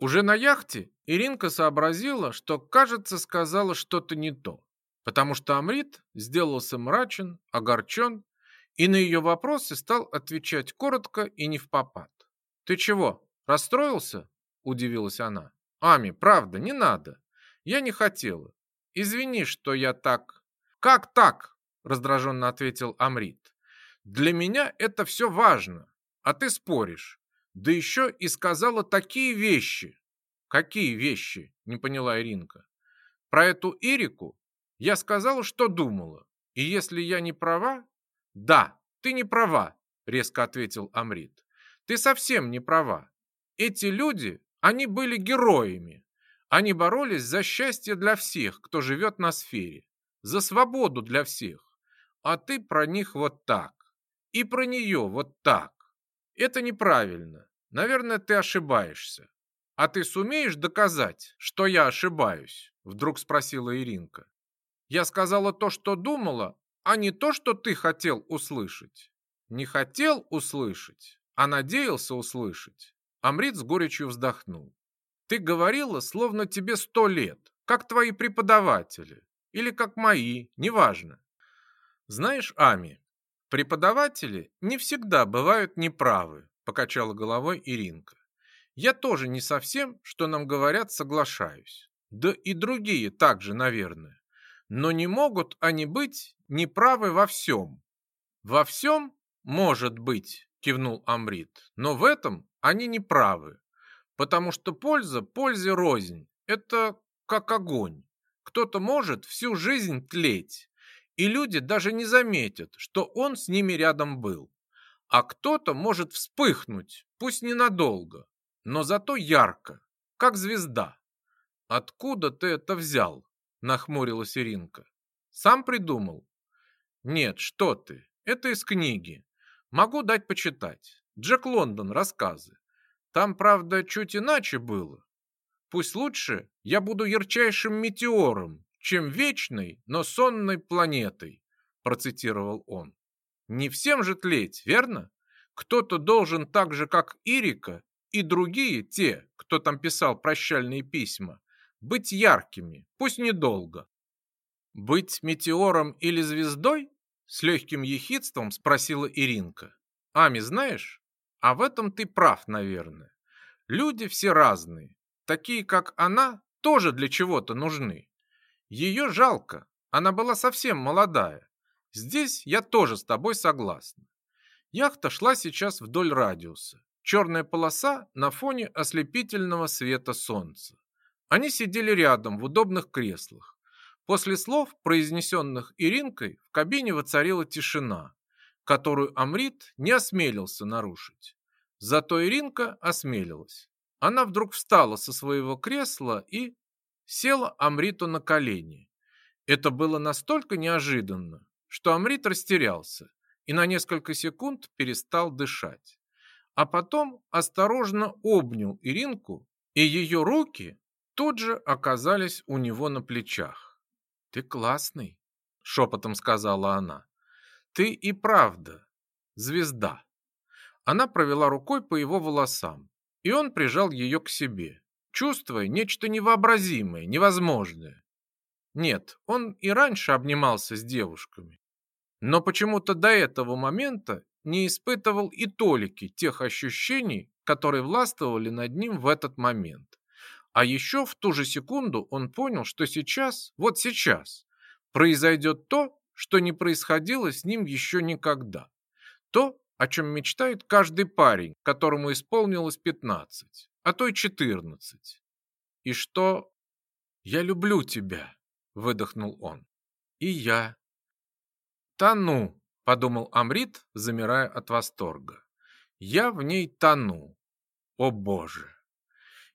Уже на яхте Иринка сообразила, что, кажется, сказала что-то не то, потому что Амрит сделался мрачен, огорчен и на ее вопросы стал отвечать коротко и не в попад. «Ты чего, расстроился?» – удивилась она. «Ами, правда, не надо. Я не хотела. Извини, что я так...» «Как так?» – раздраженно ответил Амрит. «Для меня это все важно, а ты споришь. Да еще и сказала такие вещи». «Какие вещи?» – не поняла Иринка. «Про эту Ирику я сказала, что думала. И если я не права, «Да, ты не права», — резко ответил Амрит. «Ты совсем не права. Эти люди, они были героями. Они боролись за счастье для всех, кто живет на сфере, за свободу для всех. А ты про них вот так. И про нее вот так. Это неправильно. Наверное, ты ошибаешься. А ты сумеешь доказать, что я ошибаюсь?» Вдруг спросила Иринка. «Я сказала то, что думала, а не то, что ты хотел услышать. Не хотел услышать, а надеялся услышать. Амрит с горечью вздохнул. Ты говорила, словно тебе сто лет, как твои преподаватели. Или как мои, неважно. Знаешь, Ами, преподаватели не всегда бывают неправы, покачала головой Иринка. Я тоже не совсем, что нам говорят, соглашаюсь. Да и другие также, наверное. Но не могут они быть неправы во всем. Во всем, может быть, кивнул Амрит, но в этом они не правы, потому что польза пользе рознь. Это как огонь. Кто-то может всю жизнь тлеть, и люди даже не заметят, что он с ними рядом был. А кто-то может вспыхнуть, пусть ненадолго, но зато ярко, как звезда. Откуда ты это взял? Нахмурилась Иринка. Сам придумал? Нет, что ты, это из книги. Могу дать почитать. Джек Лондон, рассказы. Там, правда, чуть иначе было. Пусть лучше я буду ярчайшим метеором, чем вечной, но сонной планетой, процитировал он. Не всем же тлеть, верно? Кто-то должен так же, как Ирика и другие, те, кто там писал прощальные письма, быть яркими, пусть недолго. «Быть метеором или звездой?» С легким ехидством спросила Иринка. «Ами, знаешь, а в этом ты прав, наверное. Люди все разные. Такие, как она, тоже для чего-то нужны. Ее жалко, она была совсем молодая. Здесь я тоже с тобой согласна. Яхта шла сейчас вдоль радиуса. Черная полоса на фоне ослепительного света солнца. Они сидели рядом в удобных креслах. После слов, произнесенных Иринкой, в кабине воцарила тишина, которую Амрит не осмелился нарушить. Зато Иринка осмелилась. Она вдруг встала со своего кресла и села Амриту на колени. Это было настолько неожиданно, что Амрит растерялся и на несколько секунд перестал дышать. А потом осторожно обнял Иринку, и ее руки тут же оказались у него на плечах. «Ты классный», — шепотом сказала она. «Ты и правда звезда». Она провела рукой по его волосам, и он прижал ее к себе, чувствуя нечто невообразимое, невозможное. Нет, он и раньше обнимался с девушками, но почему-то до этого момента не испытывал и толики тех ощущений, которые властвовали над ним в этот момент. А еще в ту же секунду он понял, что сейчас, вот сейчас, произойдет то, что не происходило с ним еще никогда. То, о чем мечтает каждый парень, которому исполнилось 15, а то и 14. И что «Я люблю тебя», — выдохнул он. «И я». «Тону», — подумал Амрит, замирая от восторга. «Я в ней тону. О боже!»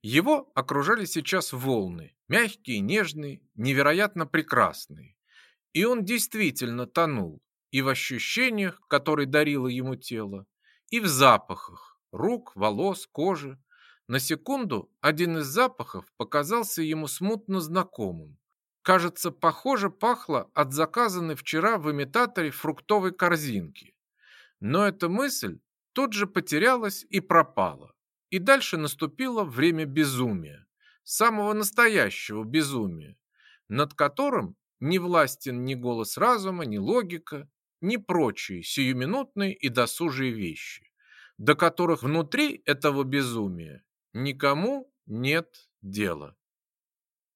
Его окружали сейчас волны, мягкие, нежные, невероятно прекрасные. И он действительно тонул и в ощущениях, которые дарило ему тело, и в запахах рук, волос, кожи. На секунду один из запахов показался ему смутно знакомым. Кажется, похоже пахло от заказанной вчера в имитаторе фруктовой корзинки. Но эта мысль тут же потерялась и пропала И дальше наступило время безумия, самого настоящего безумия, над которым не властен ни голос разума, ни логика, ни прочие сиюминутные и досужие вещи, до которых внутри этого безумия никому нет дела.